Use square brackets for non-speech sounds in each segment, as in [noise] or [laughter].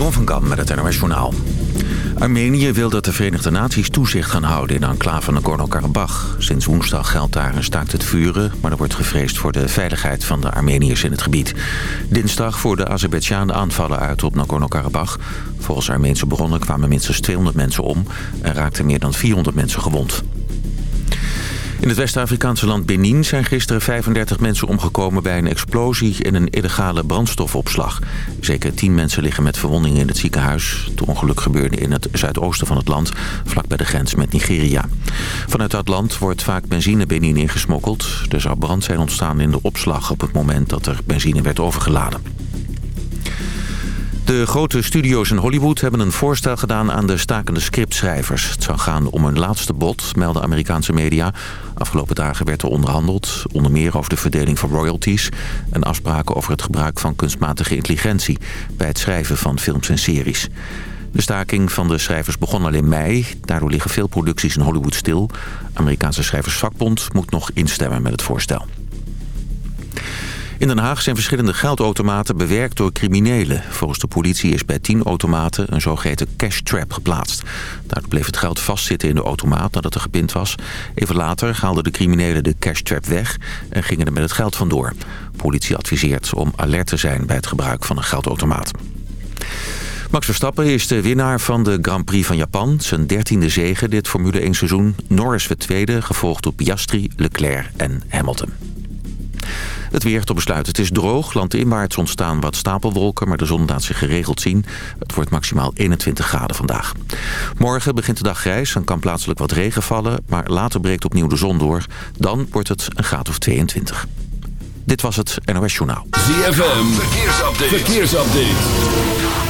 Jeroen van Kam met het NOS Journaal. Armenië wil dat de Verenigde Naties toezicht gaan houden in de enclave Nagorno-Karabakh. Sinds woensdag geldt daar een staakt het vuren, maar er wordt gevreesd voor de veiligheid van de Armeniërs in het gebied. Dinsdag voerde Azerbeidzjan aanvallen uit op Nagorno-Karabakh. Volgens Armeense bronnen kwamen minstens 200 mensen om en raakten meer dan 400 mensen gewond. In het West-Afrikaanse land Benin zijn gisteren 35 mensen omgekomen bij een explosie in een illegale brandstofopslag. Zeker 10 mensen liggen met verwondingen in het ziekenhuis. Het ongeluk gebeurde in het zuidoosten van het land, vlak bij de grens met Nigeria. Vanuit dat land wordt vaak benzine Benin ingesmokkeld. Er zou brand zijn ontstaan in de opslag op het moment dat er benzine werd overgeladen. De grote studio's in Hollywood hebben een voorstel gedaan aan de stakende scriptschrijvers. Het zou gaan om een laatste bod, melden Amerikaanse media. Afgelopen dagen werd er onderhandeld, onder meer over de verdeling van royalties... en afspraken over het gebruik van kunstmatige intelligentie... bij het schrijven van films en series. De staking van de schrijvers begon al in mei. Daardoor liggen veel producties in Hollywood stil. Amerikaanse schrijversvakbond moet nog instemmen met het voorstel. In Den Haag zijn verschillende geldautomaten bewerkt door criminelen. Volgens de politie is bij tien automaten een zogeheten cash trap geplaatst. Daardoor bleef het geld vastzitten in de automaat nadat er gepind was. Even later haalden de criminelen de cash trap weg en gingen er met het geld vandoor. Politie adviseert om alert te zijn bij het gebruik van een geldautomaat. Max Verstappen is de winnaar van de Grand Prix van Japan. Zijn dertiende zege dit Formule 1 seizoen. Norris werd tweede, gevolgd door Piastri, Leclerc en Hamilton. Het weer tot besluit. Het is droog. Landinwaarts ontstaan wat stapelwolken, maar de zon laat zich geregeld zien. Het wordt maximaal 21 graden vandaag. Morgen begint de dag grijs en kan plaatselijk wat regen vallen, maar later breekt opnieuw de zon door. Dan wordt het een graad of 22. Dit was het NOS Journaal. ZFM, verkeersupdate. verkeersupdate.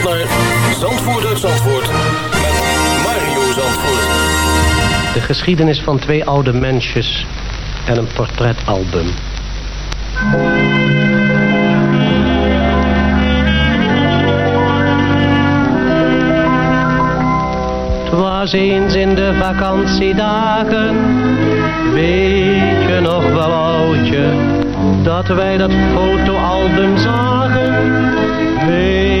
naar Zandvoort Zandvoort met Mario Zandvoort. De geschiedenis van twee oude mensjes en een portretalbum. Was eens in de vakantiedagen, weet je nog wel dat wij dat fotoalbum zagen, weet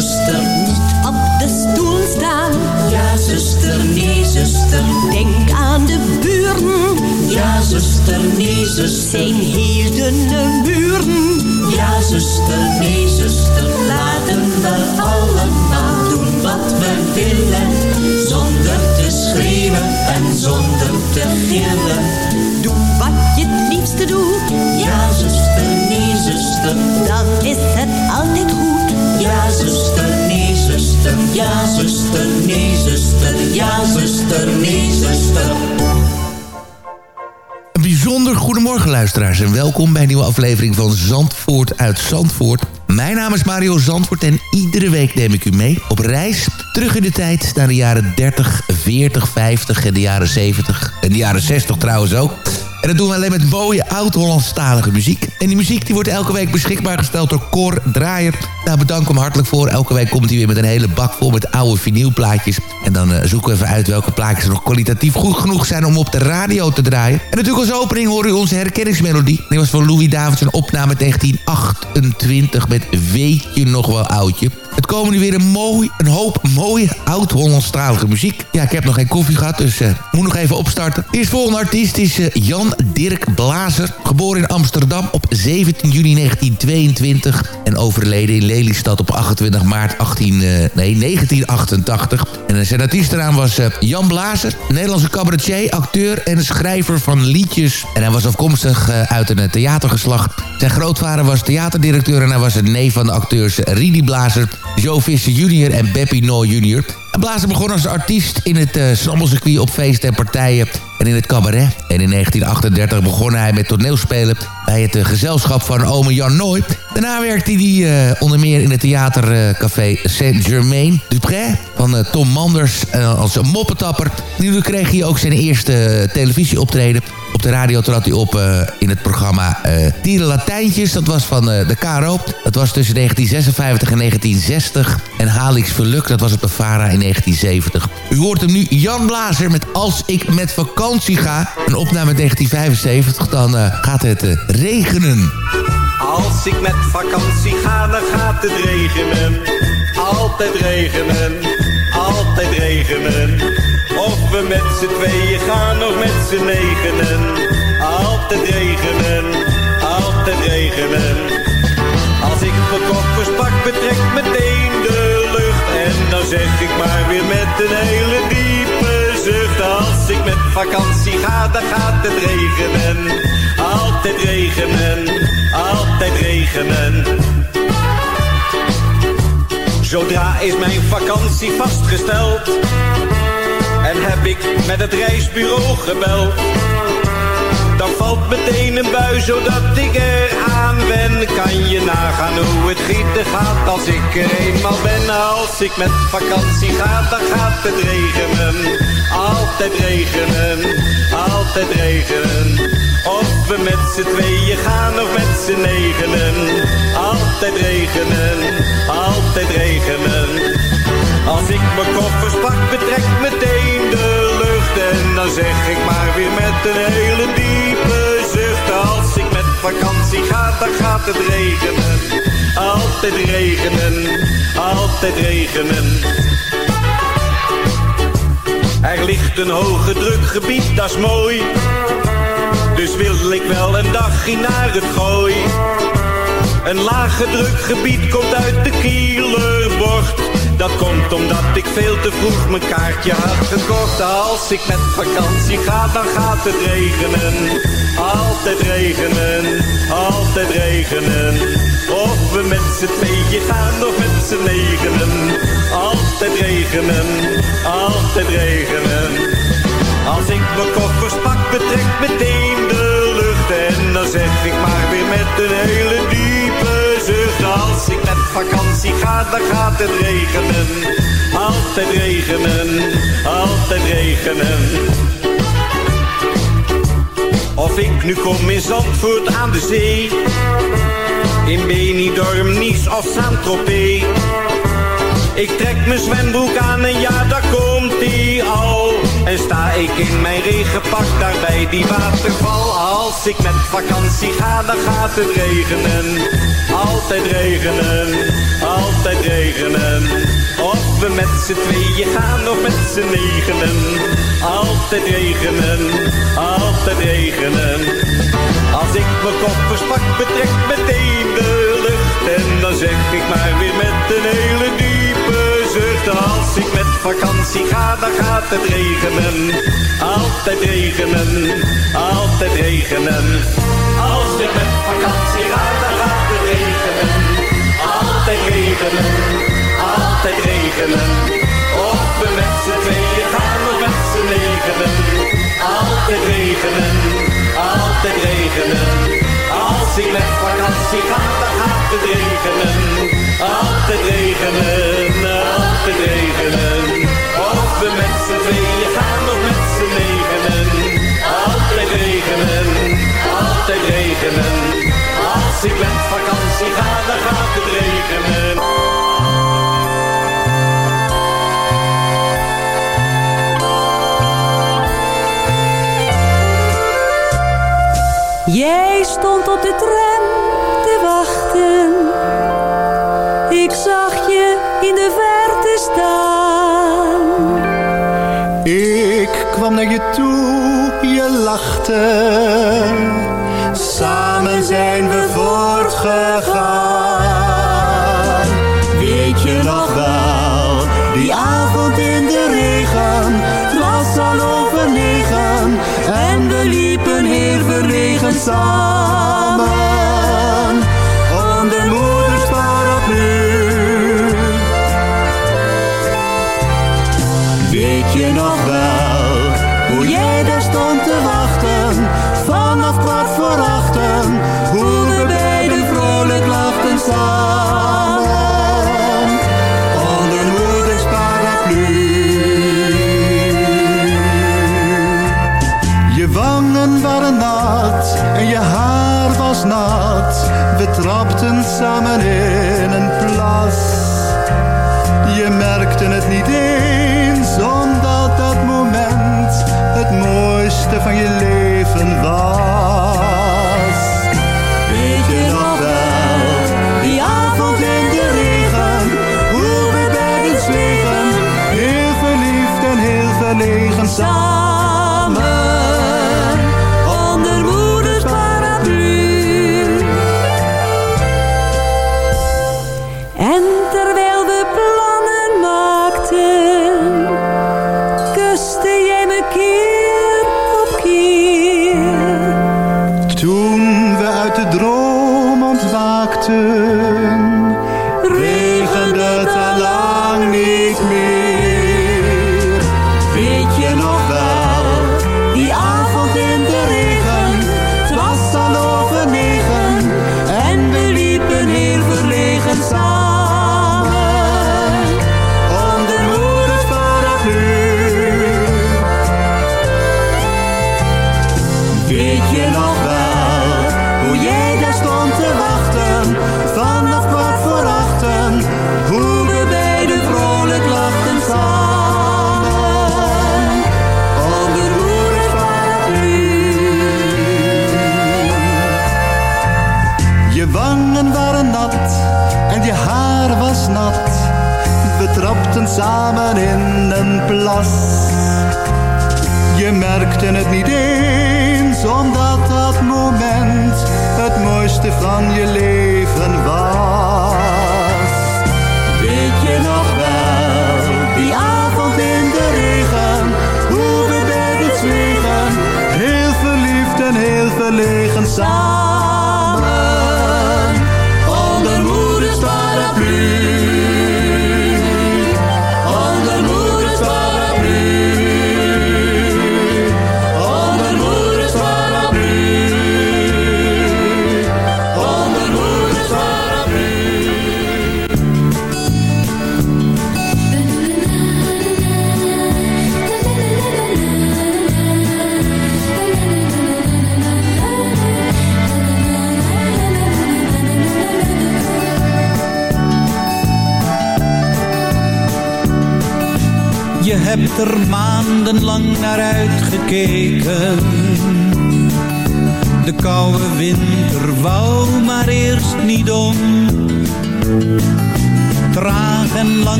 zuster. Niet op de stoel staan. Ja, zuster, nee, zuster. Denk aan de buren. Ja, zuster, nee, zuster. Zijn hielden buren. Ja, zuster, nee, zuster. Laten we allemaal doen wat we willen. Zonder te schreeuwen en zonder te gillen. Ja, zuster, nee, zuster. Dan is het altijd goed. Ja, zuster, nee, zuster. Ja, zuster, nee, zuster. Ja, zuster, nee, zuster. Een bijzonder goedemorgen luisteraars en welkom bij een nieuwe aflevering van Zandvoort uit Zandvoort. Mijn naam is Mario Zandvoort en iedere week neem ik u mee op reis terug in de tijd naar de jaren 30, 40, 50 en de jaren 70 en de jaren 60 trouwens ook. En dat doen we alleen met mooie oud-Hollandstalige muziek. En die muziek die wordt elke week beschikbaar gesteld door Cor Draaier. Daar bedank ik hem hartelijk voor. Elke week komt hij weer met een hele bak vol met oude vinylplaatjes. En dan eh, zoeken we even uit welke plaatjes nog kwalitatief goed genoeg zijn om op de radio te draaien. En natuurlijk als opening hoor u onze herkenningsmelodie. Die was van Louis Davids, een opname 1928 met Weet je nog wel oudje. Het komen nu weer een, mooi, een hoop mooie oud-Hollandstalige muziek. Ja, ik heb nog geen koffie gehad, dus eh moet nog even opstarten. De volgende artiest is eh, Jan Dirk Blazer. Geboren in Amsterdam op 17 juni 1922. En overleden in Lelystad op 28 maart 18, eh, nee, 1988. En zijn artiestenaam was eh, Jan Blazer. Nederlandse cabaretier, acteur en schrijver van liedjes. En hij was afkomstig eh, uit een theatergeslacht. Zijn grootvader was theaterdirecteur en hij was een neef van de acteurs Ridi Blazer, Joe Visser junior en Beppie Noor junior. Blazer begon als artiest in het uh, op feesten en partijen en in het cabaret. En in 1938 begon hij met toneelspelen bij het eh, gezelschap van ome Jan Nooy. Daarna werkte hij eh, onder meer in het theatercafé Saint-Germain Dupré van Tom Manders als moppetapper. Nu kreeg hij ook zijn eerste televisieoptreden. Op de radio trad hij op eh, in het programma eh Dieren Latijntjes. Dat was van eh, de Caro. Dat was tussen 1956 en 1960. En Halix Verluk, dat was op de Vara in 1970. U hoort hem nu, Jan Blazer, met Als ik met vakantie ga. Een opname 1975, dan gaat het regenen. Als ik met vakantie ga, dan gaat het regenen. Altijd regenen, altijd regenen. Of we met z'n tweeën gaan of met z'n negenen. Altijd regenen, altijd regenen. Als ik mijn koffers pak, betrek meteen de lucht. En dan zeg ik maar weer met een hele diepe zucht. Als ik met vakantie ga, dan gaat het regenen. Altijd regenen, altijd regenen. Zodra is mijn vakantie vastgesteld. En heb ik met het reisbureau gebeld. Dan valt meteen een bui zodat ik er aan ben. Kan je nagaan hoe het vergeten gaat als ik er eenmaal ben. Als ik met vakantie ga, dan gaat het regenen. Altijd regenen, altijd regenen. Of we met z'n tweeën gaan of met z'n negenen. Altijd regenen, altijd regenen. Als ik mijn koffers pak, betrek meteen de lucht. En dan zeg ik maar weer met een hele diepe zucht. Als ik met vakantie ga, dan gaat het regenen. Altijd regenen, altijd regenen. Er ligt een hoge drukgebied, dat is mooi. Dus wil ik wel een dagje naar het gooi. Een lage drukgebied komt uit de Kielerbocht. Dat komt omdat ik veel te vroeg mijn kaartje had gekocht. Als ik met vakantie ga, dan gaat het regenen. Altijd regenen, altijd regenen. Of we met z'n tweeën gaan of met z'n negenen. Altijd regenen, altijd regenen. Als ik mijn koffers pak, betrek meteen de lucht. En dan zeg ik maar weer met een hele zucht. Als ik met vakantie ga, dan gaat het regenen. Altijd regenen, altijd regenen. Of ik nu kom in Zandvoort aan de zee. In Benidorm, Nice of Saint-Tropez. Ik trek mijn zwembroek aan en ja, daar komt ie al. En sta ik in mijn regenpak daar bij die waterval. Als ik met vakantie ga, dan gaat het regenen. Altijd regenen, altijd regenen. Of we met z'n tweeën gaan of met z'n negenen. Altijd regenen, altijd regenen. Als ik mijn koffers pak, betrek meteen de lucht. En dan zeg ik maar weer met een hele diepe zucht. Als ik vakantie ga, dan gaat het regenen. Altijd regenen, altijd regenen. Als ik met vakantie ga, dan gaat het regenen. Altijd regenen, altijd regenen. Of we met z'n tweeën gaan of met z'n negenen. Altijd regenen, altijd regenen. Ik met vakantie ga, dan gaat het regenen. Altijd regenen, altijd regenen. Of we met z'n tweeën gaan of met z'n negenen. Altijd regenen, altijd regenen. Als ik met vakantie ga, dan gaat het regenen. Jij stond op de tram te wachten. Ik zag je in de verte staan. Ik kwam naar je toe, je lachte. Samen zijn we voortgegaan.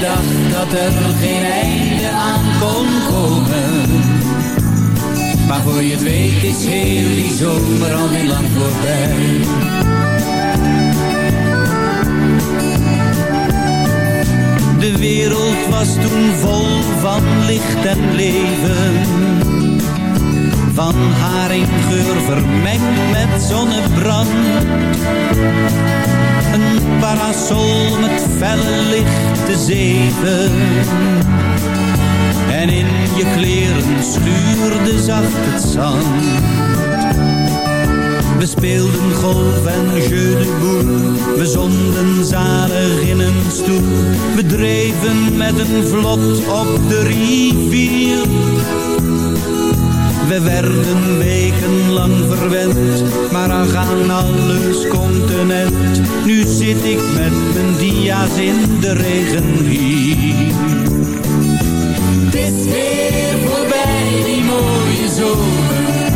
Dacht dat er geen einde aan kon komen. Maar voor je het weet is heel die zomer alweer lang voorbij. De wereld was toen vol van licht en leven. Van haringgeur vermengd met zonnebrand. Een parasol met felle lichte zeven. En in je kleren schuurde zacht het zand. We speelden golf en jeu de boel. We zonden zalig in een stoel. We dreven met een vlot op de rivier. We werden wekenlang verwend, maar ach aan alles continent. Nu zit ik met mijn dia's in de regen hier. Het is weer voorbij die mooie zomer.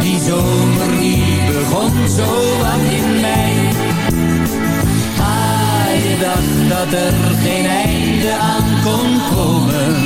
Die zomer die begon zo wat in mei. Ah, je dacht dat er geen einde aan kon komen.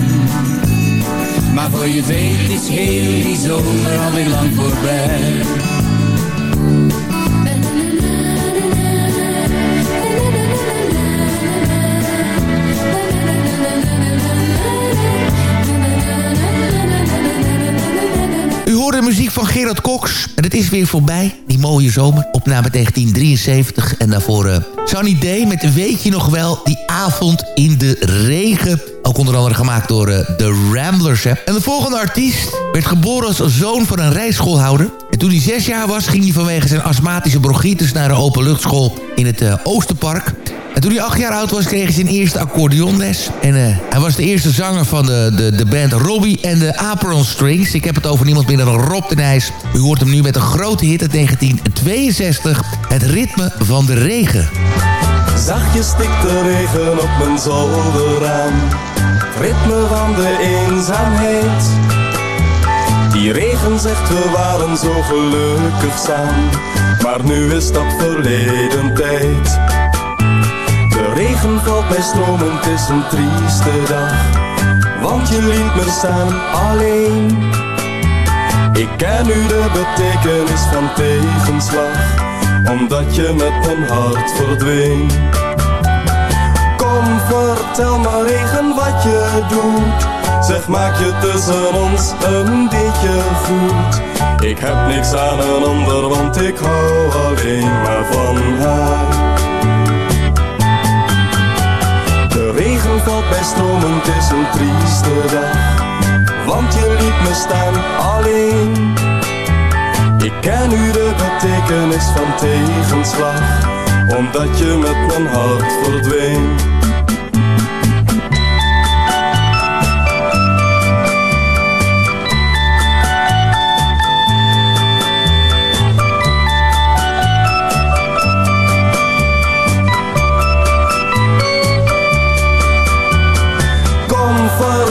Maar voor je weet is heel die zomer alweer lang voorbij. U hoort de muziek van Gerard Cox. En het is weer voorbij mooie zomer. Opname 1973. En daarvoor uh, Sunny Day met Weet je nog wel, die avond in de regen. Ook onder andere gemaakt door de Ramblers. Hè. En de volgende artiest werd geboren als zoon van een rijschoolhouder. En toen hij zes jaar was, ging hij vanwege zijn astmatische bronchitis... naar een openluchtschool in het uh, Oosterpark. En toen hij acht jaar oud was, kreeg hij zijn eerste accordeonles. En uh, hij was de eerste zanger van de, de, de band Robbie en de Apron Strings. Ik heb het over niemand minder dan Rob de Nijs. U hoort hem nu met een grote hit uit 1962. Het ritme van de regen. Zachtjes stikt de regen op mijn zolderraam. Ritme van de eenzaamheid. Die regen zegt we waren zo gelukkig samen. Maar nu is dat verleden tijd. Regen valt bij stromen, het is een trieste dag. Want je liet me staan alleen. Ik ken nu de betekenis van tegenslag. Omdat je met mijn hart verdween. Kom, vertel maar regen wat je doet. Zeg, maak je tussen ons een beetje goed. Ik heb niks aan een ander, want ik hou alleen maar van haar. Regen valt bij stromen, het is een trieste dag. Want je liet me staan alleen. Ik ken nu de betekenis van tegenslag. Omdat je met mijn hart verdween.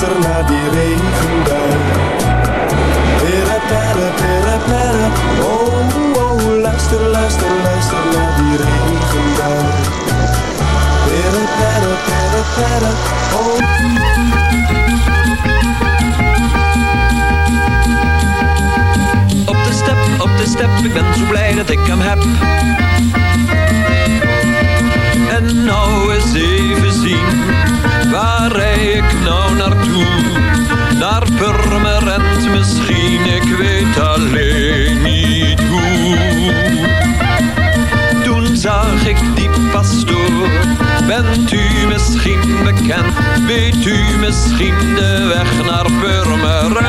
luister naar die regenbui. Pere, pere, pere, pere. Oh, oh, luister, luister, luister naar die regenbui. Pere, pere, pere, pere. Oh. Op de step, op de step, ik ben zo blij dat ik hem heb. En nou eens even zien, Naar Purmerend misschien, ik weet alleen niet hoe. Toen zag ik die pastoor, bent u misschien bekend? Weet u misschien de weg naar Purmerend?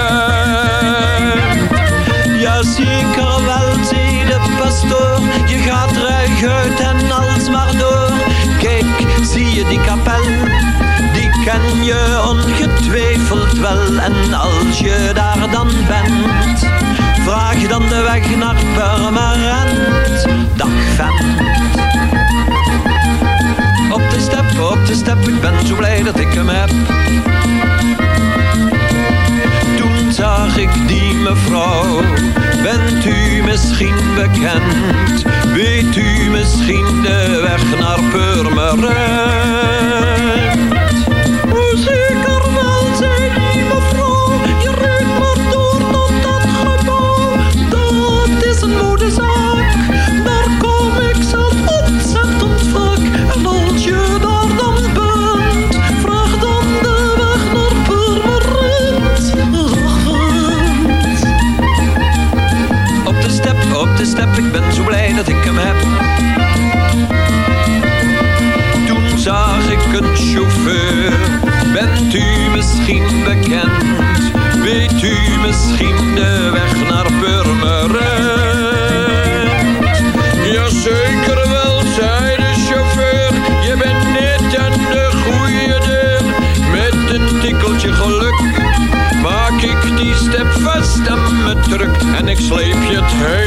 Ja, zeker wel, zei de pastoor, je gaat ruig uit en alsmaar door. Kijk, zie je die kapel? Die ken je wel. En als je daar dan bent, vraag dan de weg naar Purmerend. Dag vent. Op de step, op de step, ik ben zo blij dat ik hem heb. Toen zag ik die mevrouw, bent u misschien bekend? Weet u misschien de weg naar Purmerend? En ik sleep je het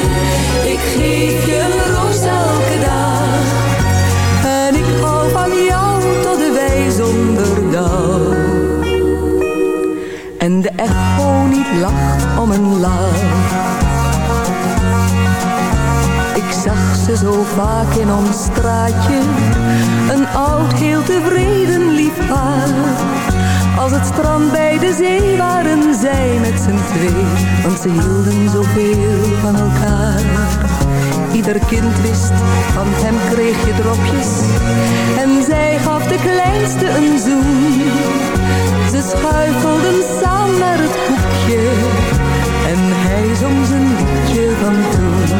Zo vaak in ons straatje. Een oud, heel tevreden lief paar. Als het strand bij de zee waren zij met z'n twee. Want ze hielden zoveel van elkaar. Ieder kind wist, van hem kreeg je dropjes. En zij gaf de kleinste een zoen. Ze schuifelden samen naar het hoekje. En hij zong zijn liedje van toen.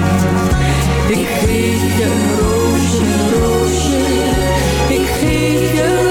Ik geef je een roosje, roosje. Ik geef je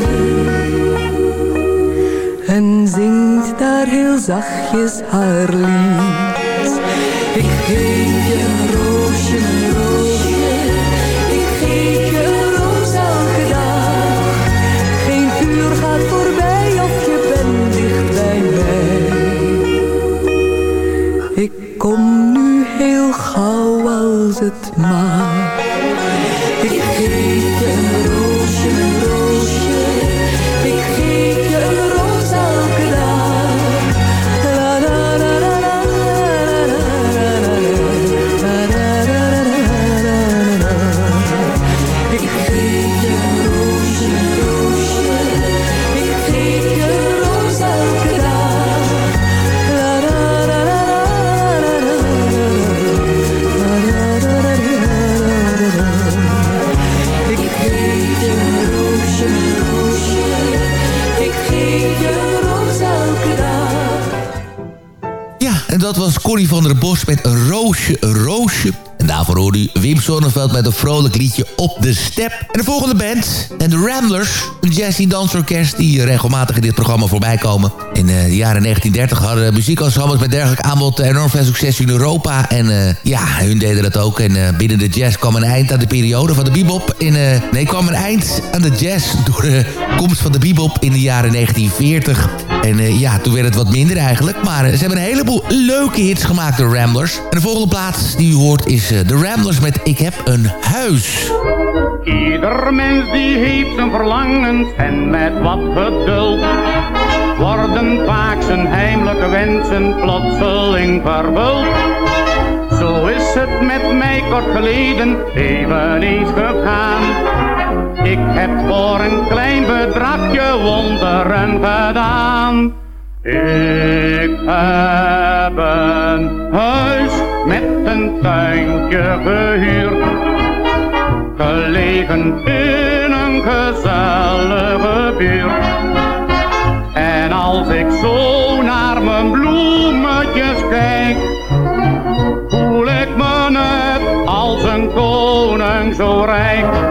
heel zachtjes haar lied. Ik geef je een roosje, een roosje, ik geef je een roos elke dag. Geen uur gaat voorbij of je bent dicht bij mij. Ik kom nu heel gauw als het mag. Bos met roosje, roosje. En daarvoor hoorde u Wim Sonneveld met een vrolijk liedje op de step. En de volgende band, en de Ramblers, een jazzy dansorkest... die regelmatig in dit programma voorbij komen. In eh, de jaren 1930 hadden muziekensembles met dergelijk aanbod enorm veel succes in Europa. En eh, ja, hun deden dat ook. En eh, binnen de jazz kwam een eind aan de periode van de bebop. In, nee, kwam een eind aan de jazz door de komst van de bebop in de jaren 1940. En eh, ja, toen werd het wat minder eigenlijk. Maar eh, ze hebben een heleboel leuke hits gemaakt, de Ramblers. En de volgende plaats die u hoort is eh, de Ramblers met Ik heb een huis. Ieder mens die heeft zijn verlangens en met wat geduld worden vaak zijn heimelijke wensen plotseling vervuld. Zo is het met mij kort geleden eveneens gegaan. Ik heb voor een klein bedragje wonderen gedaan. Ik heb een huis met een tuintje gehuurd gelegen in een gezellige buurt. En als ik zo naar mijn bloemetjes kijk, voel ik me net als een koning zo rijk.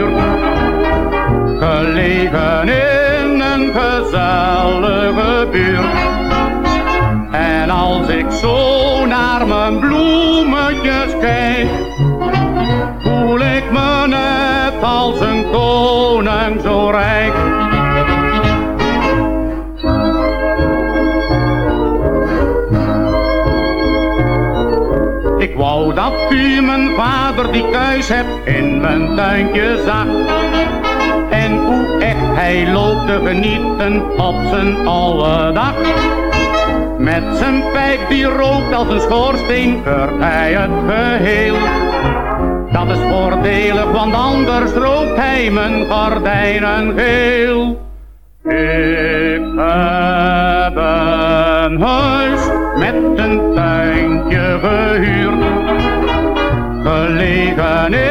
En als ik zo naar mijn bloemetjes kijk, voel ik me net als een koning zo rijk. Ik wou dat u mijn vader die kuis hebt in mijn tuintje zag. En hoe echt hij loopt te genieten op zijn oude dag. Met zijn pijp die rookt als een schoorsteen keurt hij het geheel. Dat is voordelig, want anders rookt hij mijn gordijnen geel. Ik heb een huis met een tuintje gehuurd. Gelegen in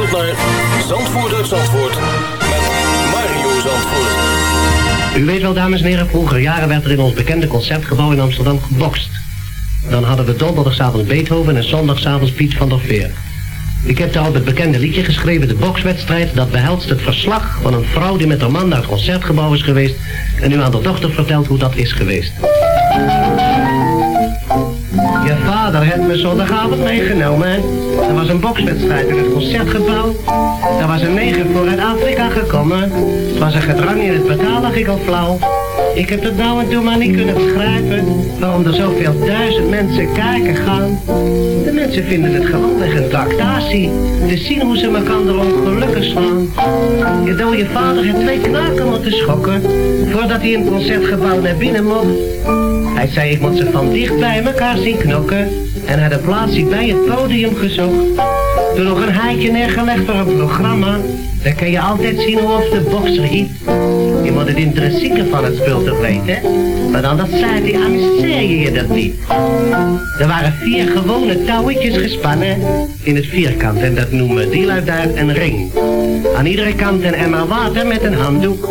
naar Zandvoort met Mario Zandvoort. U weet wel, dames en heren, vroeger jaren werd er in ons bekende concertgebouw in Amsterdam gebokst. Dan hadden we donderdagavond Beethoven en zondagavond Piet van der Veer. Ik heb op het bekende liedje geschreven, de bokswedstrijd, dat behelst het verslag van een vrouw die met haar man naar het concertgebouw is geweest en nu aan de dochter vertelt hoe dat is geweest. Je vader heeft me zondagavond meegenomen. Er was een bokswedstrijd in het concertgebouw. Er was een neger voor uit Afrika gekomen. Het was een gedrang in het betaal, ik al flauw. Ik heb het nou en toen maar niet kunnen begrijpen waarom er zoveel duizend mensen kijken gaan. De mensen vinden het gewoonweg een tractatie. Te zien hoe ze elkaar ongelukkig slaan. Je dode vader heeft twee knaken moeten schokken voordat hij in het concertgebouw naar binnen mocht. Hij zei ik moet ze van dicht bij elkaar zien knokken en hij de plaatsje bij het podium gezocht. Toen nog een heitje neergelegd voor een programma, dan kun je altijd zien hoe of de bokser hiet. Je moet het intrinsieke van het spul toch weten, dan dat zei hij, amuseer je dat niet. Er waren vier gewone touwetjes gespannen in het vierkant en dat noemen die daar een ring. Aan iedere kant een emmer water met een handdoek.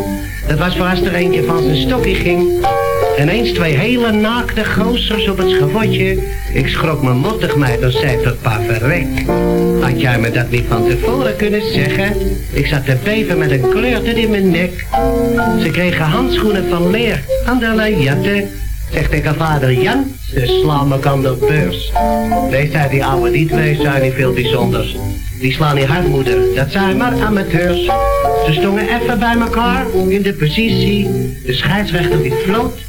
Dat was voor als er eentje van zijn stokje ging. Ineens twee hele naakte gozers op het schavotje. Ik schrok me mottig mij, dan zei tot pa verrek. Had jij me dat niet van tevoren kunnen zeggen? Ik zat te beven met een kleurte in mijn nek. Ze kregen handschoenen van leer aan de lajatten. Zegt tegen vader Jan, ze slaan me aan de beurs. Nee, zei die ouwe, die twee zijn niet veel bijzonders. Die slaan niet hard, moeder, dat zijn maar amateurs. Ze stonden even bij elkaar in de positie. De scheidsrechter die floot.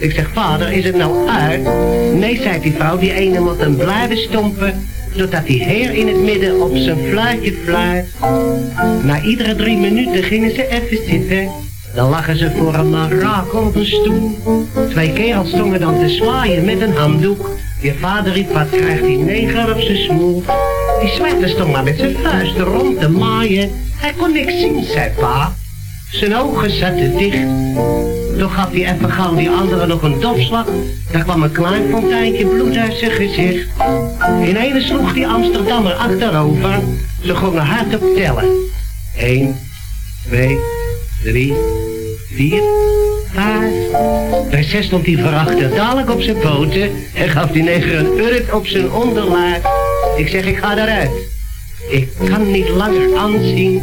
Ik zeg, vader, is het nou uit? Nee, zei die vrouw, die ene moet hem blijven stompen. Totdat die heer in het midden op zijn fluitje fluit. Na iedere drie minuten gingen ze even zitten. Dan lagen ze voor een marakel op een stoel. Twee kerels stonden dan te zwaaien met een handdoek. Je vader riep, wat krijgt die neger op zijn smoel? Die zwarte stond maar met zijn vuisten rond te maaien. Hij kon niks zien, zei pa. Zijn ogen zaten dicht. Toen gaf hij even gauw die andere nog een dopslag. Daar kwam een klein fonteintje bloed uit zijn gezicht. Ineens sloeg die Amsterdammer achterover. Ze gingen hard op tellen. Eén, twee, drie, vier, vijf. Bij zes stond hij verachter dadelijk op zijn poten en gaf die neger een urk op zijn onderlaag. Ik zeg, ik ga eruit. Ik kan niet langer aanzien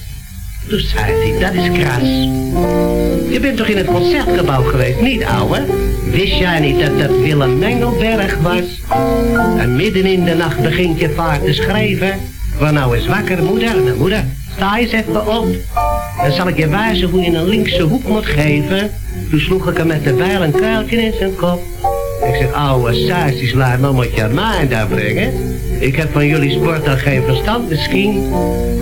Hij, dat is kras. Je bent toch in het concertgebouw geweest, niet ouwe? Wist jij niet dat dat Willem Mengelberg was? En midden in de nacht begint je vaart te schrijven. Waar nou eens wakker, moeder? Nou, moeder, sta eens even op. Dan zal ik je wijzen hoe je een linkse hoek moet geven. Toen sloeg ik hem met de bijl een kuiltje in zijn kop. Ik zeg, ouwe sausjes, laat nou moet je mij daar brengen. Ik heb van jullie sport al geen verstand misschien.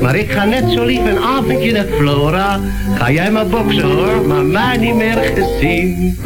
Maar ik ga net zo lief een avondje naar Flora. Ga jij maar boksen hoor, maar mij niet meer gezien.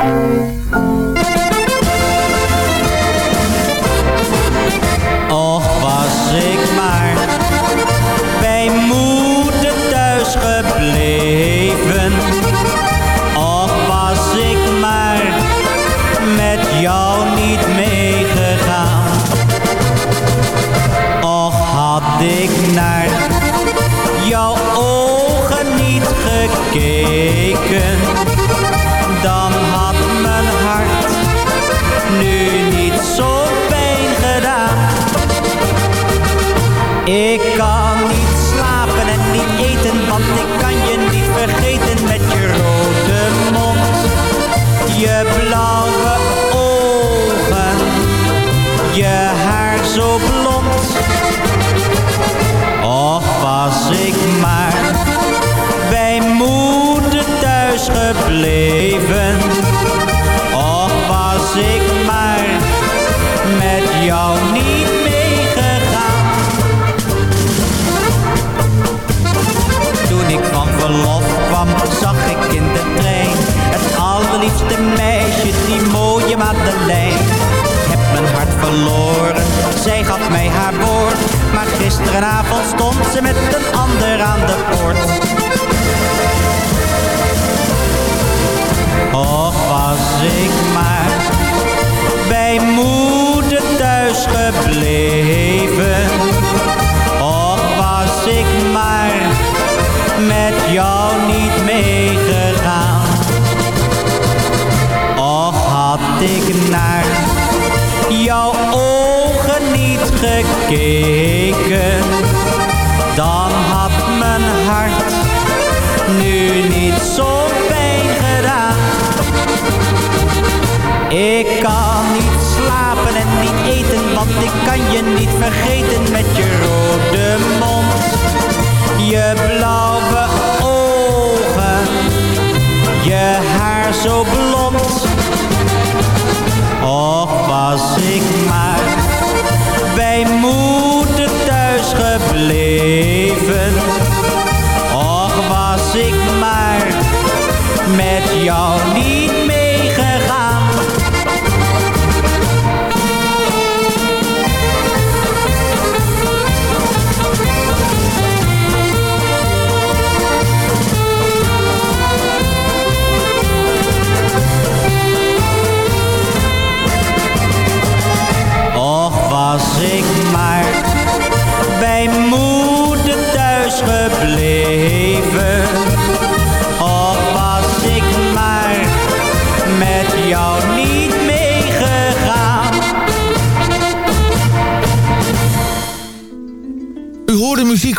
Mij haar woord, maar gisteravond stond ze met een ander aan de poort. Och, was ik maar bij moeder thuis gebleven. Och, was ik maar met jou niet meegegaan. Och, had ik naar Dan had mijn hart nu niet zo pijn gedaan. Ik kan niet slapen en niet eten, want ik kan je niet vergeten met je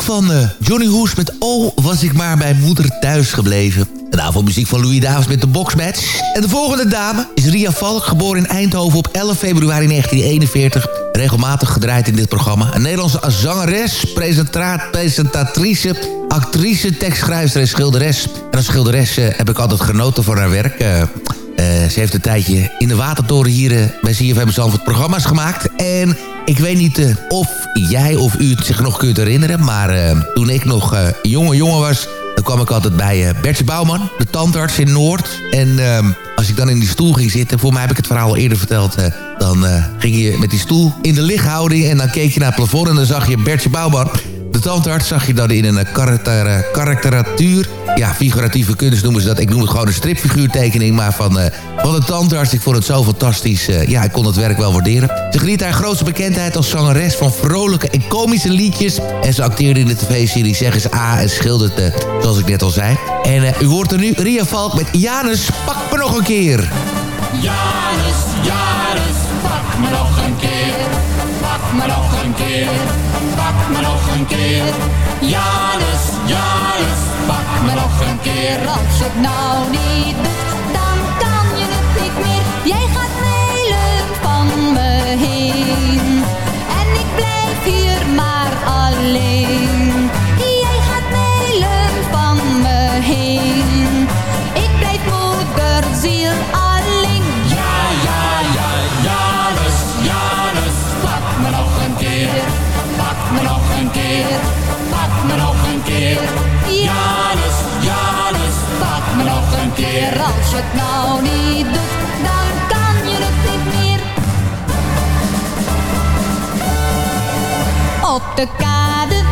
van eh, Johnny Hoes met Oh, was ik maar bij moeder thuis gebleven. En daarvoor muziek van Louis Davis met de boxmatch. En de volgende dame is Ria Valk, geboren in Eindhoven op 11 februari 1941. regelmatig gedraaid in dit programma. Een Nederlandse zangeres, presentatrice, actrice, tekstschrijver en schilderes. En als schilderes uh, heb ik altijd genoten van haar werk. Uh, ze heeft een tijdje in de Watertoren hier bij CFM Zandvoort programma's gemaakt. En ik weet niet of jij of u het zich nog kunt herinneren... maar toen ik nog jonge jongen was dan kwam ik altijd bij uh, Bertje Bouwman, de tandarts in Noord. En uh, als ik dan in die stoel ging zitten, voor mij heb ik het verhaal al eerder verteld... Dan ging je met die stoel in de lichthouding en dan keek je naar het plafond... en dan zag je Bertje Bouwman, de tandarts, zag je dan in een karakteratuur... Ja, figuratieve kunst noemen ze dat. Ik noem het gewoon een stripfiguurtekening, maar van, uh, van de tandarts. Ik vond het zo fantastisch. Uh, ja, ik kon het werk wel waarderen. Ze geniet haar grootste bekendheid als zangeres van vrolijke en komische liedjes. En ze acteerde in de tv-serie Zeg eens A en schilderde, zoals ik net al zei. En u hoort er nu Ria Valk met Janus, pak me nog een keer. Janus, Janus, pak me nog een keer. Me nog een keer, pak me nog een keer. Janus, Janus, pak me nog een keer. Als je het nou niet doet, dan kan je het niet meer. Jij gaat mijlen van me heen. En ik blijf hier maar alleen. Janus, Janus, pak me nog een keer. Als je het nou niet doet, dan kan je het niet meer. Op de kade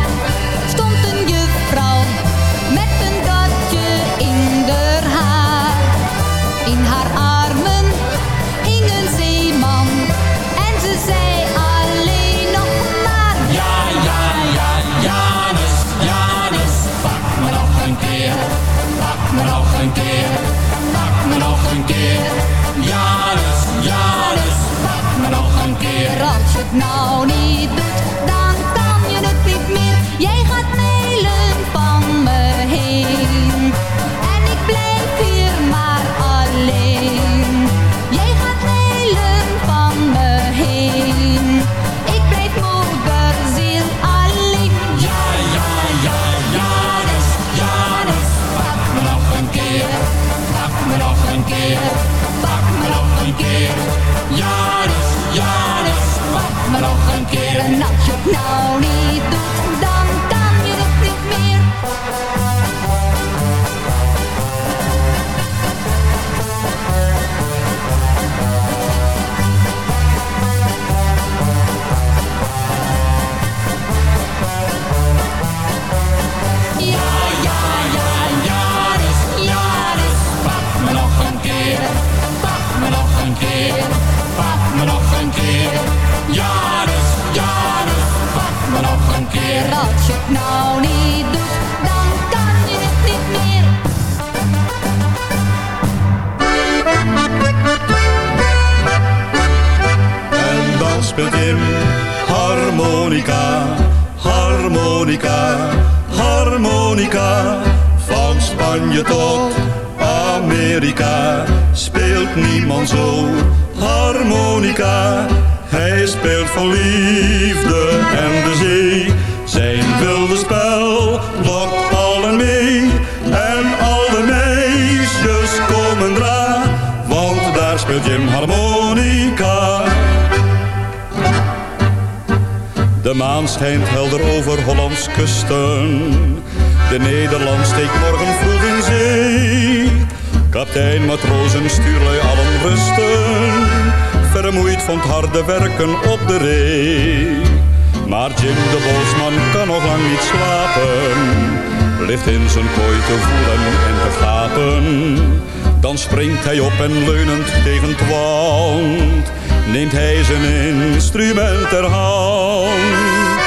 Dan springt hij op en leunend tegen het wand. Neemt hij zijn instrument ter hand.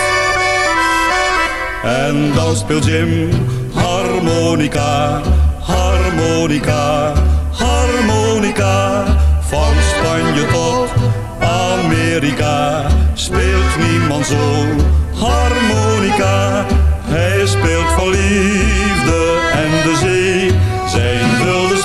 En dan speelt Jim harmonica, harmonica, harmonica. Van Spanje tot Amerika speelt niemand zo harmonica. Hij speelt van liefde en de zee. Zijn wilde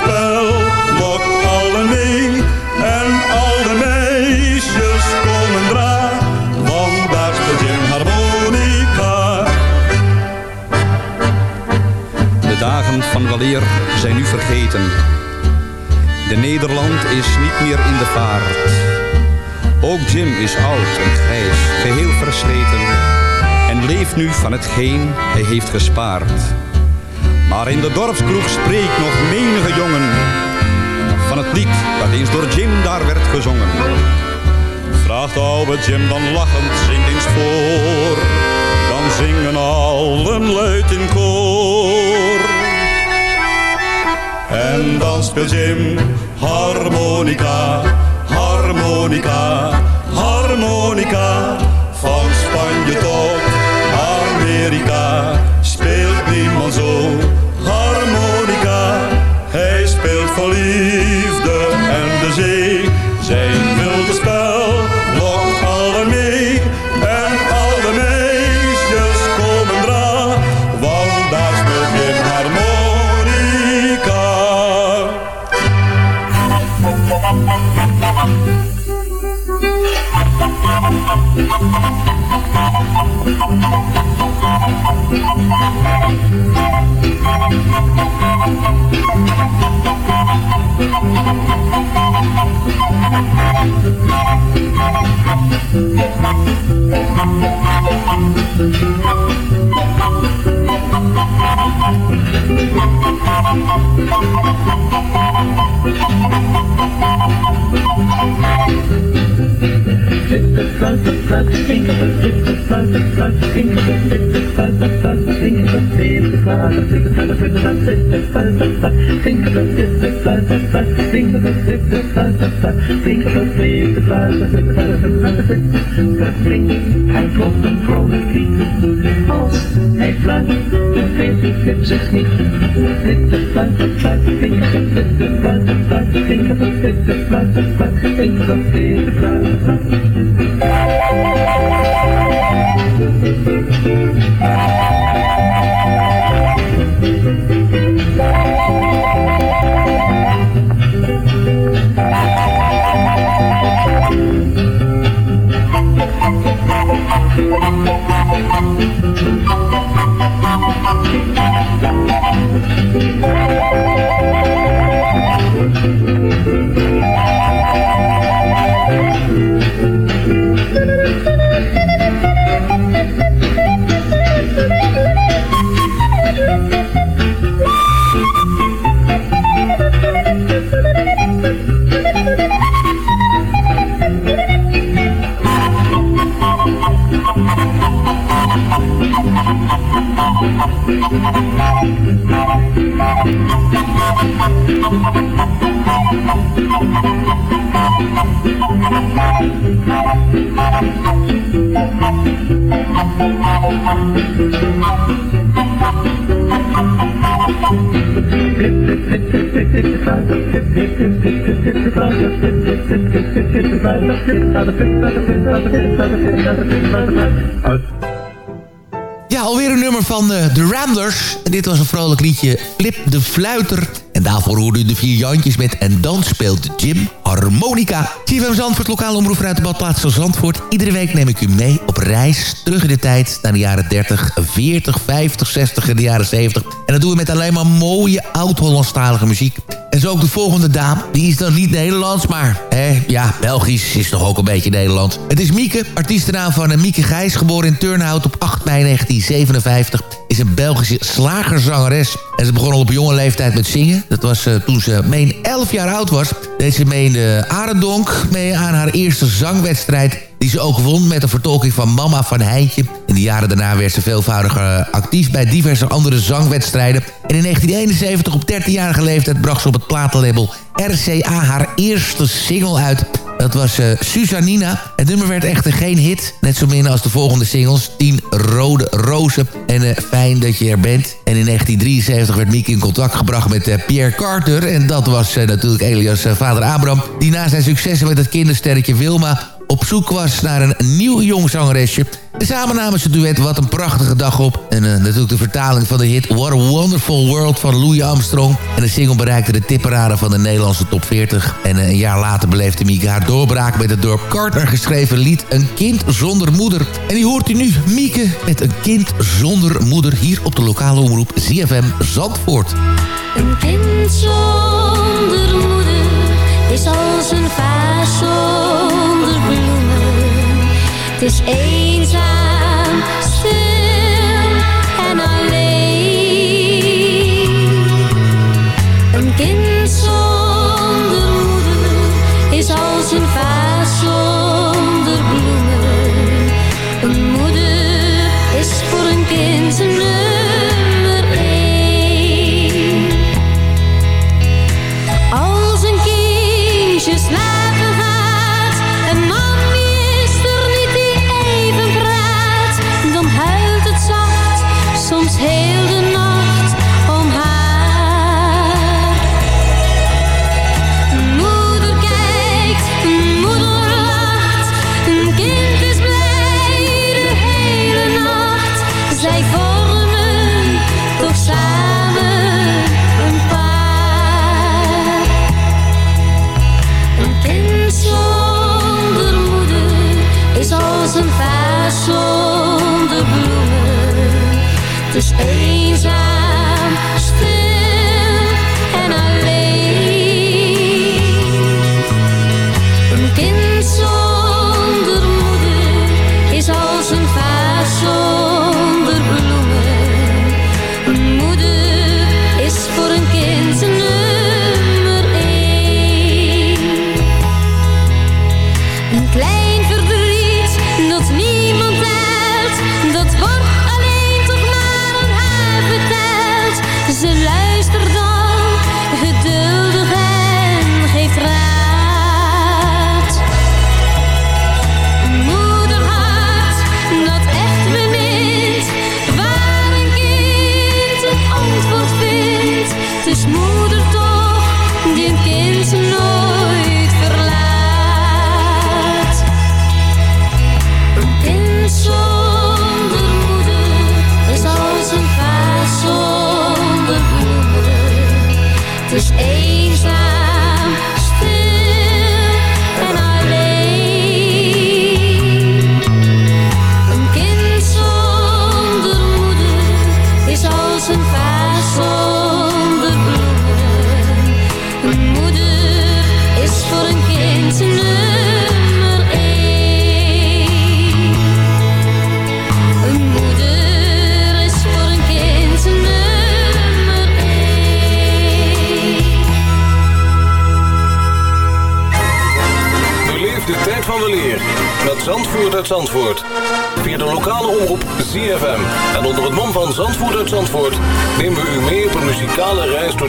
zijn nu vergeten. De Nederland is niet meer in de vaart. Ook Jim is oud en grijs, geheel versleten. En leeft nu van hetgeen hij heeft gespaard. Maar in de dorpskroeg spreekt nog menige jongen van het lied dat eens door Jim daar werd gezongen. Vraagt oude Jim dan lachend, zingt eens voor. Dan zingen allen luid in koor. En dan speelt Jim harmonica, harmonica, harmonica. Van Spanje tot Amerika speelt niemand zo harmonica. Hij speelt voor liefde en de zee. Hij klopt een vrolijk lied. Als hij fluit, dan weet ik [laughs] het zich Alweer een nummer van eh, de Ramblers. En dit was een vrolijk liedje Flip de Fluiter. En daarvoor hoorde u de vier Jantjes met En dan speelt Jim harmonica. CFM Zandvoort, lokale omroep uit de badplaats van Zandvoort. Iedere week neem ik u mee op reis terug in de tijd... naar de jaren 30, 40, 50, 60 en de jaren 70. En dat doen we met alleen maar mooie oud-Hollandstalige muziek. En zo ook de volgende dame. Die is dan niet Nederlands, maar hè, ja, Belgisch is toch ook een beetje Nederlands. Het is Mieke, artiestennaam van eh, Mieke Gijs, geboren in Turnhout op 8 mei 1957 is een Belgische slagerzangeres. En ze begon al op jonge leeftijd met zingen. Dat was uh, toen ze meen 11 jaar oud was. Deed ze mee in de Arendonk mee aan haar eerste zangwedstrijd... die ze ook won met een vertolking van Mama van Heintje. In de jaren daarna werd ze veelvoudig uh, actief bij diverse andere zangwedstrijden. En in 1971 op 13-jarige leeftijd bracht ze op het platenlabel RCA haar eerste single uit... Dat was uh, Susanina. Het nummer werd echter geen hit. Net zo min als de volgende singles. 10 Rode Rozen. En uh, Fijn dat je er bent. En in 1973 werd Mieke in contact gebracht met Pierre Carter. En dat was natuurlijk Elias vader Abraham. Die na zijn successen met het kindersterretje Wilma op zoek was naar een nieuw jong zangeresje. En samen namen ze duet Wat een prachtige dag op. En uh, natuurlijk de vertaling van de hit What a Wonderful World van Louis Armstrong. En de single bereikte de tipparade van de Nederlandse top 40. En uh, een jaar later beleefde Mieke haar doorbraak met het door Carter geschreven lied Een kind zonder moeder. En die hoort u nu, Mieke, met Een kind zonder moeder hier op de lokale omroep ZFM Zandvoort. Een kind zonder moeder is als een vaas zonder bloemen. Het is eenzaam,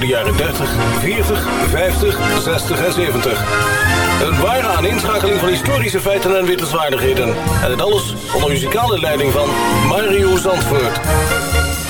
de jaren 30, 40, 50, 60 en 70. Een ware aaninschakeling van historische feiten en wittelswaardigheden. En dit alles onder muzikale leiding van Mario Zandvoort.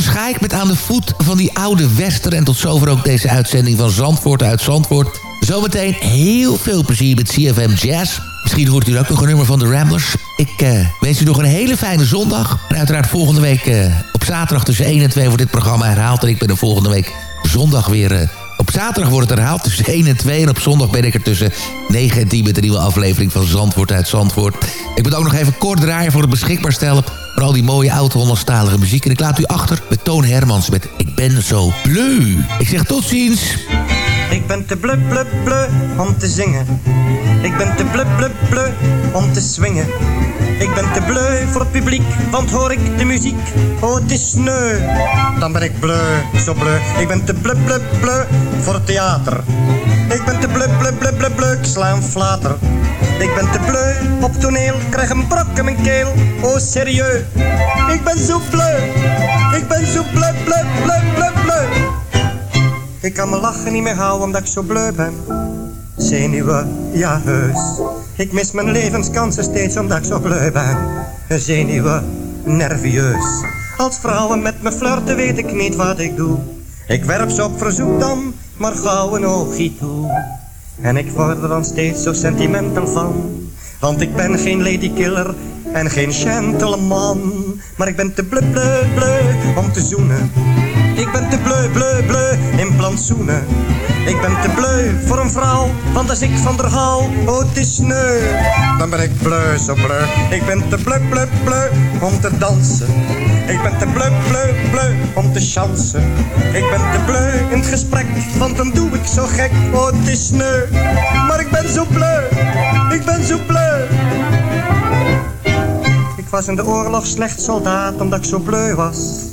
Van Schaik met aan de voet van die oude wester. En tot zover ook deze uitzending van Zandvoort uit Zandvoort. Zometeen heel veel plezier met CFM Jazz. Misschien hoort u ook nog een nummer van de Ramblers. Ik eh, wens u nog een hele fijne zondag. En uiteraard volgende week eh, op zaterdag tussen 1 en 2 wordt dit programma herhaald. En ik ben er volgende week zondag weer... op zaterdag wordt het herhaald tussen 1 en 2. En op zondag ben ik er tussen 9 en 10 met een nieuwe aflevering van Zandvoort uit Zandvoort. Ik moet ook nog even kort draaien voor het beschikbaar stellen van al die mooie oud-Hollandstalige muziek. En ik laat u achter met Toon Hermans met Ik ben zo bleu. Ik zeg tot ziens. Ik ben te bleu, bleu, bleu om te zingen. Ik ben te bleu, bleu, bleu om te swingen. Ik ben te bleu voor het publiek, want hoor ik de muziek, oh het is sneu. Dan ben ik bleu, zo bleu. Ik ben te bleu, bleu, bleu voor het theater. Ik ben te bleu, bleu, bleu, bleu, bleu, ik sla een flater. Ik ben te bleu op toneel, krijg een brok in mijn keel, oh serieus. Ik ben zo bleu, ik ben zo bleu, bleu, bleu, bleu, bleu. Ik kan mijn lachen niet meer houden omdat ik zo bleu ben. Zenuwen, ja heus. Ik mis mijn levenskansen steeds omdat ik zo bleu ben. Zenuwen, nervieus. Als vrouwen met me flirten weet ik niet wat ik doe. Ik werp ze op verzoek dan, maar gauw een oogje toe. En ik word er dan steeds zo sentimental van. Want ik ben geen ladykiller en geen gentleman. Maar ik ben te bleu, bleu, bleu om te zoenen. Ik ben te bleu, bleu, bleu in plantsoenen. Ik ben te bleu voor een vrouw, want als ik van der hou, oh het sneu. Dan ben ik bleu, zo bleu. Ik ben te bleu, bleu, bleu om te dansen. Ik ben te bleu, bleu, bleu om te chansen. Ik ben te bleu in het gesprek, want dan doe ik zo gek, oh het is sneu. Maar ik ben zo bleu, ik ben zo bleu. Ik was in de oorlog slecht soldaat, omdat ik zo bleu was.